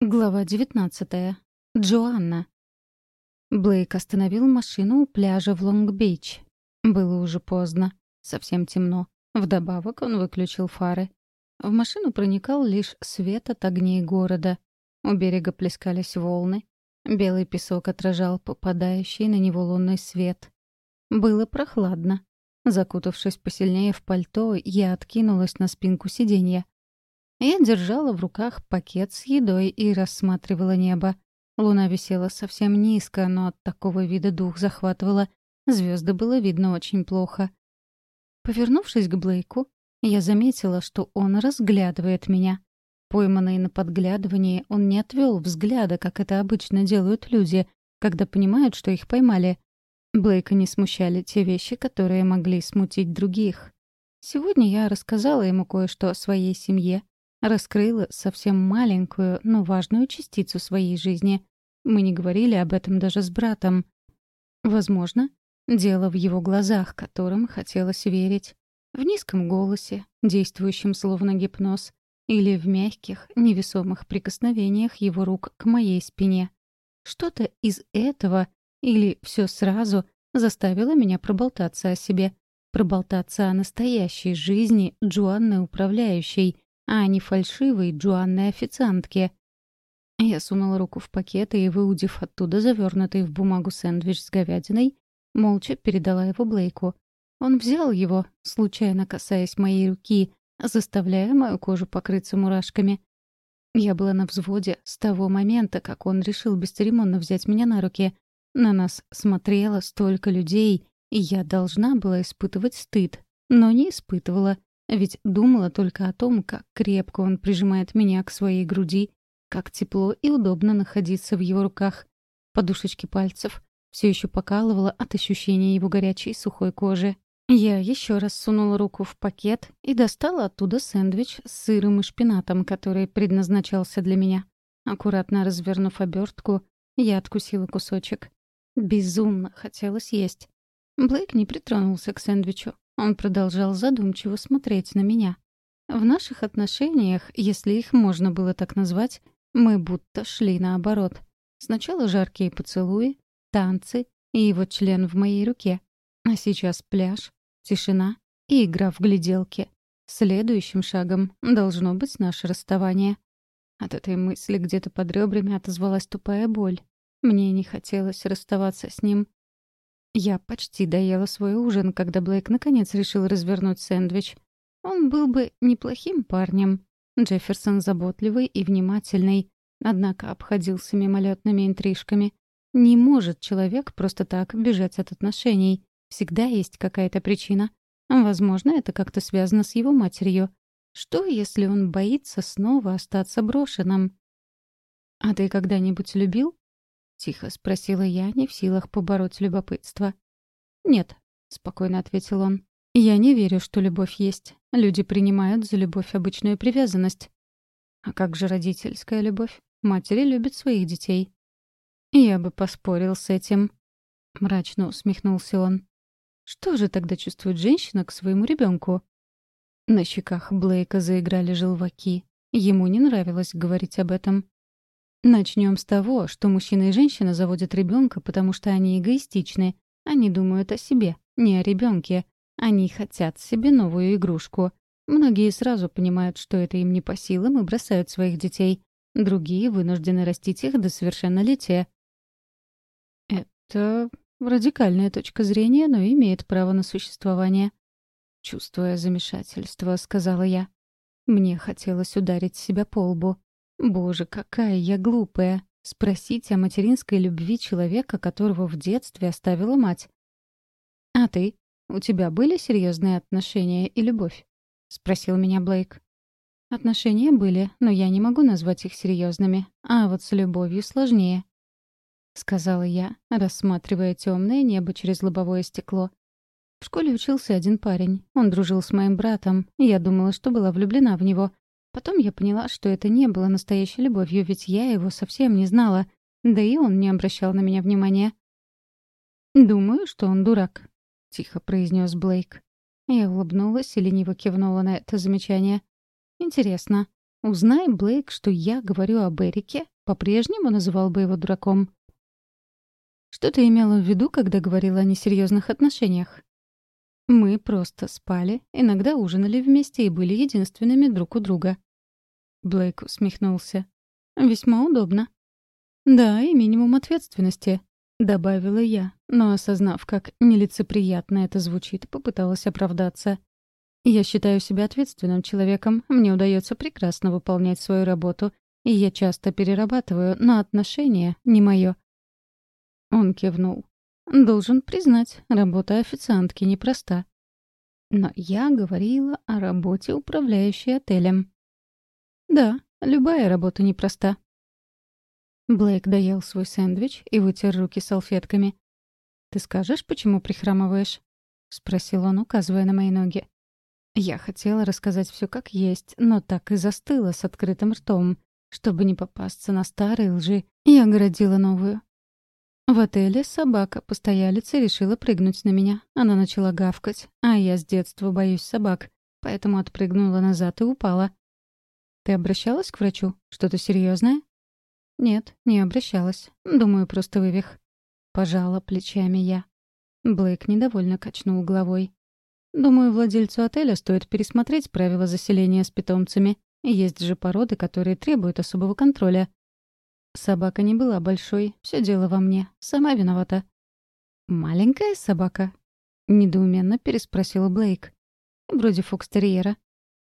Глава 19. Джоанна. Блейк остановил машину у пляжа в Лонг-Бич. Было уже поздно, совсем темно. Вдобавок он выключил фары. В машину проникал лишь свет от огней города. У берега плескались волны. Белый песок отражал попадающий на него лунный свет. Было прохладно. Закутавшись посильнее в пальто, я откинулась на спинку сиденья. Я держала в руках пакет с едой и рассматривала небо. Луна висела совсем низко, но от такого вида дух захватывала. Звезды было видно очень плохо. Повернувшись к Блейку, я заметила, что он разглядывает меня. Пойманный на подглядывании, он не отвел взгляда, как это обычно делают люди, когда понимают, что их поймали. Блейка не смущали те вещи, которые могли смутить других. Сегодня я рассказала ему кое-что о своей семье, раскрыла совсем маленькую, но важную частицу своей жизни. Мы не говорили об этом даже с братом. Возможно, дело в его глазах, которым хотелось верить. В низком голосе, действующем словно гипноз, или в мягких, невесомых прикосновениях его рук к моей спине. Что-то из этого, или все сразу, заставило меня проболтаться о себе, проболтаться о настоящей жизни Джоанны Управляющей, а не фальшивой Джоанной официантке. Я сунула руку в пакет и, выудив оттуда завернутый в бумагу сэндвич с говядиной, молча передала его Блейку. Он взял его, случайно касаясь моей руки, заставляя мою кожу покрыться мурашками. Я была на взводе с того момента, как он решил бесцеремонно взять меня на руки. На нас смотрело столько людей, и я должна была испытывать стыд, но не испытывала. Ведь думала только о том, как крепко он прижимает меня к своей груди, как тепло и удобно находиться в его руках. Подушечки пальцев все еще покалывало от ощущения его горячей сухой кожи. Я еще раз сунула руку в пакет и достала оттуда сэндвич с сыром и шпинатом, который предназначался для меня. Аккуратно развернув обертку, я откусила кусочек. Безумно хотелось есть. Блейк не притронулся к сэндвичу. Он продолжал задумчиво смотреть на меня. В наших отношениях, если их можно было так назвать, мы будто шли наоборот. Сначала жаркие поцелуи, танцы и его член в моей руке. А сейчас пляж, тишина и игра в гляделки. Следующим шагом должно быть наше расставание. От этой мысли где-то под ребрами отозвалась тупая боль. Мне не хотелось расставаться с ним. Я почти доела свой ужин, когда Блейк наконец решил развернуть сэндвич. Он был бы неплохим парнем. Джефферсон заботливый и внимательный, однако обходился мимолетными интрижками. Не может человек просто так бежать от отношений. Всегда есть какая-то причина. Возможно, это как-то связано с его матерью. Что, если он боится снова остаться брошенным? «А ты когда-нибудь любил?» — тихо спросила я, не в силах побороть любопытство. «Нет», — спокойно ответил он. «Я не верю, что любовь есть. Люди принимают за любовь обычную привязанность. А как же родительская любовь? Матери любят своих детей». «Я бы поспорил с этим», — мрачно усмехнулся он. «Что же тогда чувствует женщина к своему ребенку? На щеках Блейка заиграли желваки. Ему не нравилось говорить об этом. Начнем с того, что мужчина и женщина заводят ребенка, потому что они эгоистичны. Они думают о себе, не о ребенке. Они хотят себе новую игрушку. Многие сразу понимают, что это им не по силам и бросают своих детей. Другие вынуждены растить их до совершеннолетия. Это радикальная точка зрения, но имеет право на существование. Чувствуя замешательство, сказала я. Мне хотелось ударить себя по лбу. Боже, какая я глупая. Спросить о материнской любви человека, которого в детстве оставила мать. «А ты? У тебя были серьезные отношения и любовь?» — спросил меня Блейк. «Отношения были, но я не могу назвать их серьезными, а вот с любовью сложнее», — сказала я, рассматривая темное небо через лобовое стекло. В школе учился один парень. Он дружил с моим братом. Я думала, что была влюблена в него, Потом я поняла, что это не было настоящей любовью, ведь я его совсем не знала, да и он не обращал на меня внимания. «Думаю, что он дурак», — тихо произнес Блейк. Я улыбнулась и лениво кивнула на это замечание. «Интересно, Узнай, Блейк, что я говорю об Эрике, по-прежнему называл бы его дураком. Что ты имела в виду, когда говорила о несерьезных отношениях? Мы просто спали, иногда ужинали вместе и были единственными друг у друга. Блейк усмехнулся. Весьма удобно. Да, и минимум ответственности, добавила я, но, осознав, как нелицеприятно это звучит, попыталась оправдаться. Я считаю себя ответственным человеком, мне удается прекрасно выполнять свою работу, и я часто перерабатываю, но отношения не мое. Он кивнул. Должен признать, работа официантки непроста. Но я говорила о работе управляющей отелем. Да, любая работа непроста. Блейк доел свой сэндвич и вытер руки салфетками. «Ты скажешь, почему прихрамываешь?» — спросил он, указывая на мои ноги. Я хотела рассказать все как есть, но так и застыла с открытым ртом. Чтобы не попасться на старые лжи, я огородила новую. В отеле собака, постоялица, решила прыгнуть на меня. Она начала гавкать, а я с детства боюсь собак, поэтому отпрыгнула назад и упала. «Ты обращалась к врачу? Что-то серьезное? «Нет, не обращалась. Думаю, просто вывих». Пожала плечами я. Блейк недовольно качнул головой. «Думаю, владельцу отеля стоит пересмотреть правила заселения с питомцами. Есть же породы, которые требуют особого контроля. Собака не была большой, все дело во мне. Сама виновата. «Маленькая собака?» — недоуменно переспросила Блейк. «Вроде фокстерьера».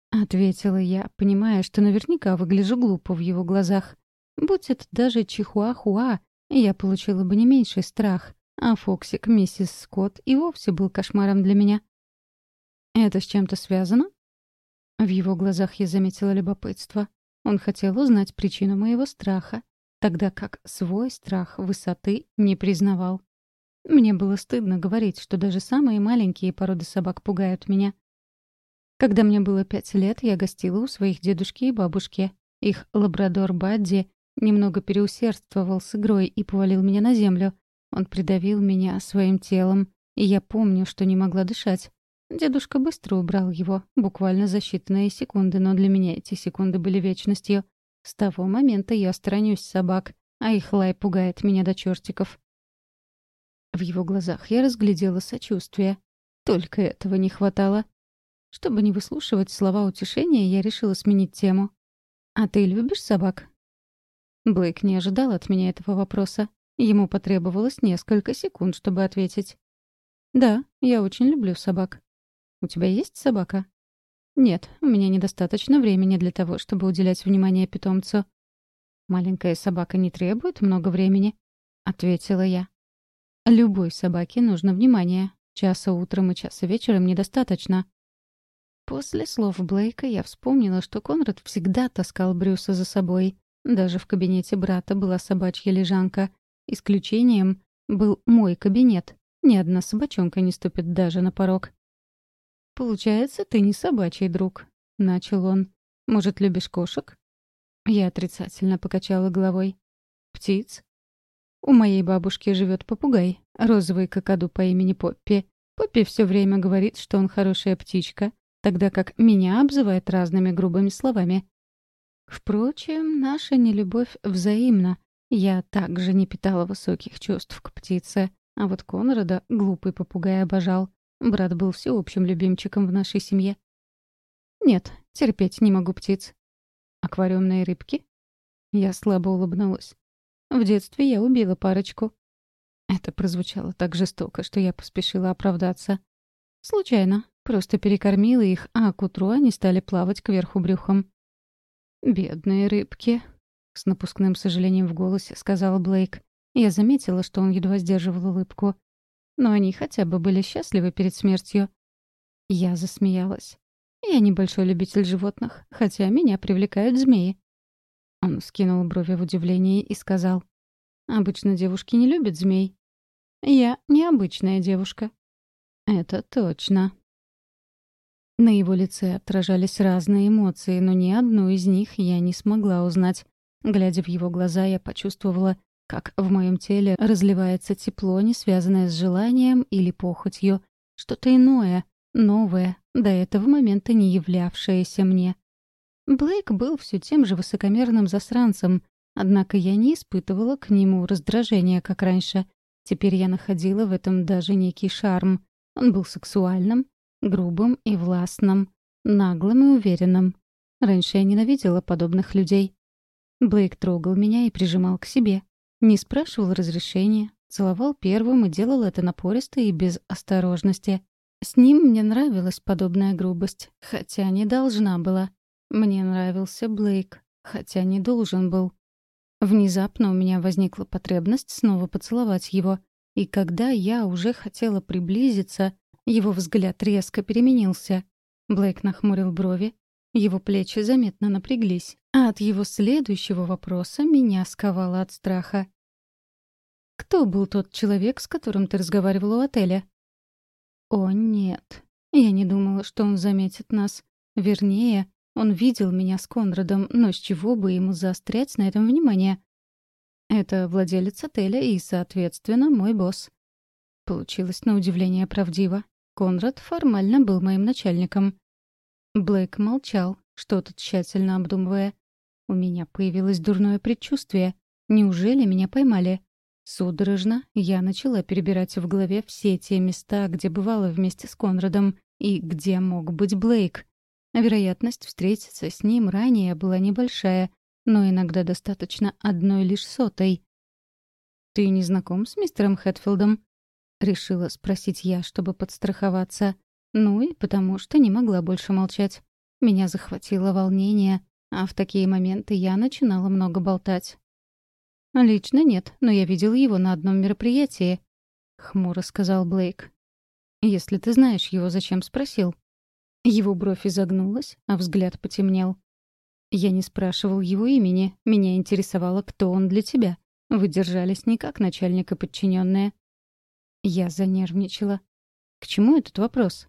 Ответила я, понимая, что наверняка выгляжу глупо в его глазах. Будь это даже чихуахуа, я получила бы не меньший страх, а Фоксик, миссис Скотт, и вовсе был кошмаром для меня. «Это с чем-то связано?» В его глазах я заметила любопытство. Он хотел узнать причину моего страха, тогда как свой страх высоты не признавал. Мне было стыдно говорить, что даже самые маленькие породы собак пугают меня. Когда мне было пять лет, я гостила у своих дедушки и бабушки. Их лабрадор Бадди немного переусердствовал с игрой и повалил меня на землю. Он придавил меня своим телом, и я помню, что не могла дышать. Дедушка быстро убрал его, буквально за считанные секунды, но для меня эти секунды были вечностью. С того момента я сторонюсь собак, а их лай пугает меня до чертиков. В его глазах я разглядела сочувствие. Только этого не хватало. Чтобы не выслушивать слова утешения, я решила сменить тему. «А ты любишь собак?» Блейк не ожидал от меня этого вопроса. Ему потребовалось несколько секунд, чтобы ответить. «Да, я очень люблю собак». «У тебя есть собака?» «Нет, у меня недостаточно времени для того, чтобы уделять внимание питомцу». «Маленькая собака не требует много времени», — ответила я. «Любой собаке нужно внимание. Часа утром и часа вечером недостаточно». После слов Блейка я вспомнила, что Конрад всегда таскал Брюса за собой. Даже в кабинете брата была собачья лежанка. Исключением был мой кабинет. Ни одна собачонка не ступит даже на порог. «Получается, ты не собачий друг», — начал он. «Может, любишь кошек?» Я отрицательно покачала головой. «Птиц?» «У моей бабушки живет попугай, розовый какаду по имени Поппи. Поппи все время говорит, что он хорошая птичка, тогда как меня обзывает разными грубыми словами. Впрочем, наша нелюбовь взаимна. Я также не питала высоких чувств к птице, а вот Конрада глупый попугай обожал. Брат был всеобщим любимчиком в нашей семье. Нет, терпеть не могу птиц. Аквариумные рыбки? Я слабо улыбнулась. В детстве я убила парочку. Это прозвучало так жестоко, что я поспешила оправдаться. Случайно. Просто перекормила их, а к утру они стали плавать кверху брюхом. «Бедные рыбки», — с напускным сожалением в голосе сказала Блейк. Я заметила, что он едва сдерживал улыбку но они хотя бы были счастливы перед смертью. Я засмеялась. Я небольшой любитель животных, хотя меня привлекают змеи. Он скинул брови в удивлении и сказал. «Обычно девушки не любят змей». «Я необычная девушка». «Это точно». На его лице отражались разные эмоции, но ни одну из них я не смогла узнать. Глядя в его глаза, я почувствовала, как в моем теле разливается тепло, не связанное с желанием или похотью, что-то иное, новое, до этого момента не являвшееся мне. Блейк был все тем же высокомерным засранцем, однако я не испытывала к нему раздражения, как раньше. Теперь я находила в этом даже некий шарм. Он был сексуальным, грубым и властным, наглым и уверенным. Раньше я ненавидела подобных людей. Блейк трогал меня и прижимал к себе. Не спрашивал разрешения, целовал первым и делал это напористо и без осторожности. С ним мне нравилась подобная грубость, хотя не должна была. Мне нравился Блейк, хотя не должен был. Внезапно у меня возникла потребность снова поцеловать его, и когда я уже хотела приблизиться, его взгляд резко переменился. Блейк нахмурил брови, его плечи заметно напряглись, а от его следующего вопроса меня сковало от страха. «Кто был тот человек, с которым ты разговаривал у отеля?» «О, нет. Я не думала, что он заметит нас. Вернее, он видел меня с Конрадом, но с чего бы ему заострять на этом внимание? Это владелец отеля и, соответственно, мой босс. Получилось на удивление правдиво. Конрад формально был моим начальником. Блейк молчал, что-то тщательно обдумывая. У меня появилось дурное предчувствие. Неужели меня поймали? Судорожно я начала перебирать в голове все те места, где бывала вместе с Конрадом, и где мог быть Блейк. Вероятность встретиться с ним ранее была небольшая, но иногда достаточно одной лишь сотой. «Ты не знаком с мистером Хэтфилдом?» — решила спросить я, чтобы подстраховаться. Ну и потому что не могла больше молчать. Меня захватило волнение, а в такие моменты я начинала много болтать. «Лично нет, но я видел его на одном мероприятии», — хмуро сказал Блейк. «Если ты знаешь его, зачем спросил?» Его бровь изогнулась, а взгляд потемнел. «Я не спрашивал его имени, меня интересовало, кто он для тебя. Вы держались не как начальник и подчиненная. Я занервничала. «К чему этот вопрос?»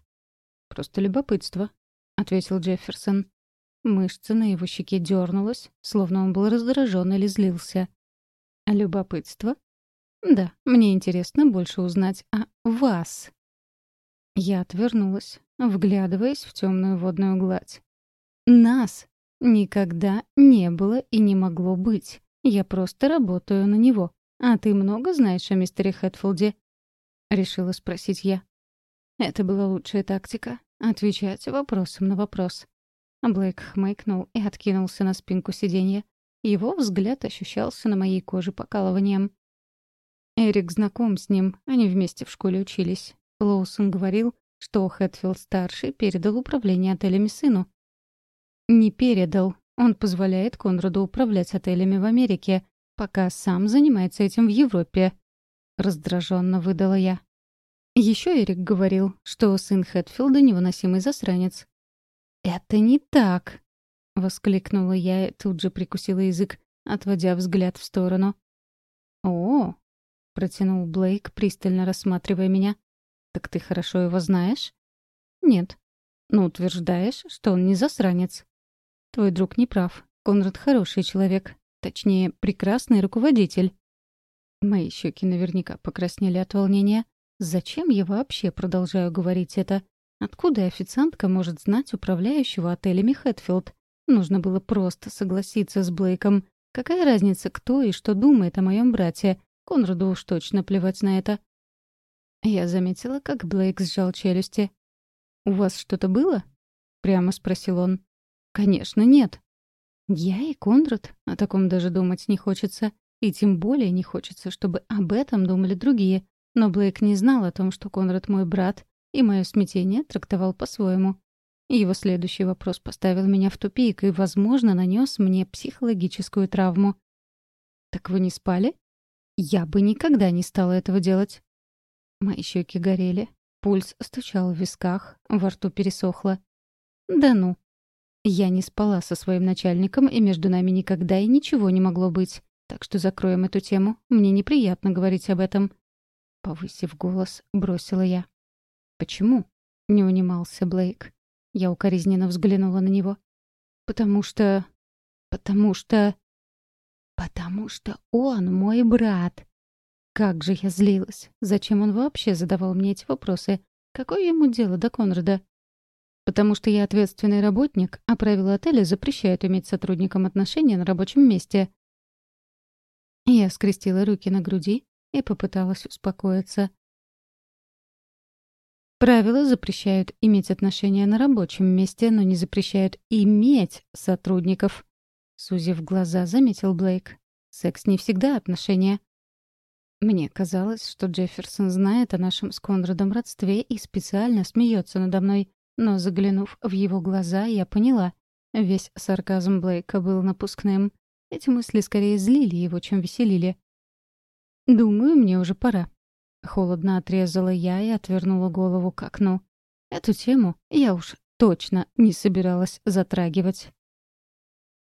«Просто любопытство», — ответил Джефферсон. Мышца на его щеке дернулась, словно он был раздражен или злился. «Любопытство?» «Да, мне интересно больше узнать о вас». Я отвернулась, вглядываясь в темную водную гладь. «Нас никогда не было и не могло быть. Я просто работаю на него. А ты много знаешь о мистере Хэтфилде?» решила спросить я. Это была лучшая тактика — отвечать вопросом на вопрос. Блейк хмыкнул и откинулся на спинку сиденья. Его взгляд ощущался на моей коже покалыванием. Эрик знаком с ним, они вместе в школе учились. Лоусон говорил, что Хэтфилд-старший передал управление отелями сыну. Не передал. Он позволяет Конраду управлять отелями в Америке, пока сам занимается этим в Европе. Раздраженно выдала я. Еще Эрик говорил, что сын Хэтфилда невыносимый засранец. «Это не так!» — воскликнула я и тут же прикусила язык, отводя взгляд в сторону. «О!» — протянул Блейк, пристально рассматривая меня. «Так ты хорошо его знаешь?» «Нет». «Ну, утверждаешь, что он не засранец». «Твой друг не прав. Конрад хороший человек. Точнее, прекрасный руководитель. Мои щеки наверняка покраснели от волнения. Зачем я вообще продолжаю говорить это? Откуда официантка может знать управляющего отелями Хэтфилд? Нужно было просто согласиться с Блейком. Какая разница, кто и что думает о моем брате? Конраду уж точно плевать на это. Я заметила, как Блейк сжал челюсти. «У вас что-то было?» — прямо спросил он. «Конечно, нет». «Я и Конрад. О таком даже думать не хочется. И тем более не хочется, чтобы об этом думали другие. Но Блейк не знал о том, что Конрад мой брат, и мое смятение трактовал по-своему. Его следующий вопрос поставил меня в тупик и, возможно, нанес мне психологическую травму. «Так вы не спали?» «Я бы никогда не стала этого делать». Мои щеки горели, пульс стучал в висках, во рту пересохло. «Да ну». Я не спала со своим начальником, и между нами никогда и ничего не могло быть. Так что закроем эту тему. Мне неприятно говорить об этом. Повысив голос, бросила я. «Почему?» — не унимался Блейк. Я укоризненно взглянула на него. «Потому что... потому что... потому что он мой брат!» Как же я злилась! Зачем он вообще задавал мне эти вопросы? Какое ему дело до Конрада? потому что я ответственный работник, а правила отеля запрещают иметь с сотрудником отношения на рабочем месте». Я скрестила руки на груди и попыталась успокоиться. Правила запрещают иметь отношения на рабочем месте, но не запрещают иметь сотрудников. Сузив глаза, заметил Блейк. Секс не всегда отношения. Мне казалось, что Джефферсон знает о нашем с Конрадом родстве и специально смеется надо мной. Но заглянув в его глаза, я поняла. Весь сарказм Блейка был напускным. Эти мысли скорее злили его, чем веселили. «Думаю, мне уже пора», Холодно отрезала я и отвернула голову к окну. Эту тему я уж точно не собиралась затрагивать.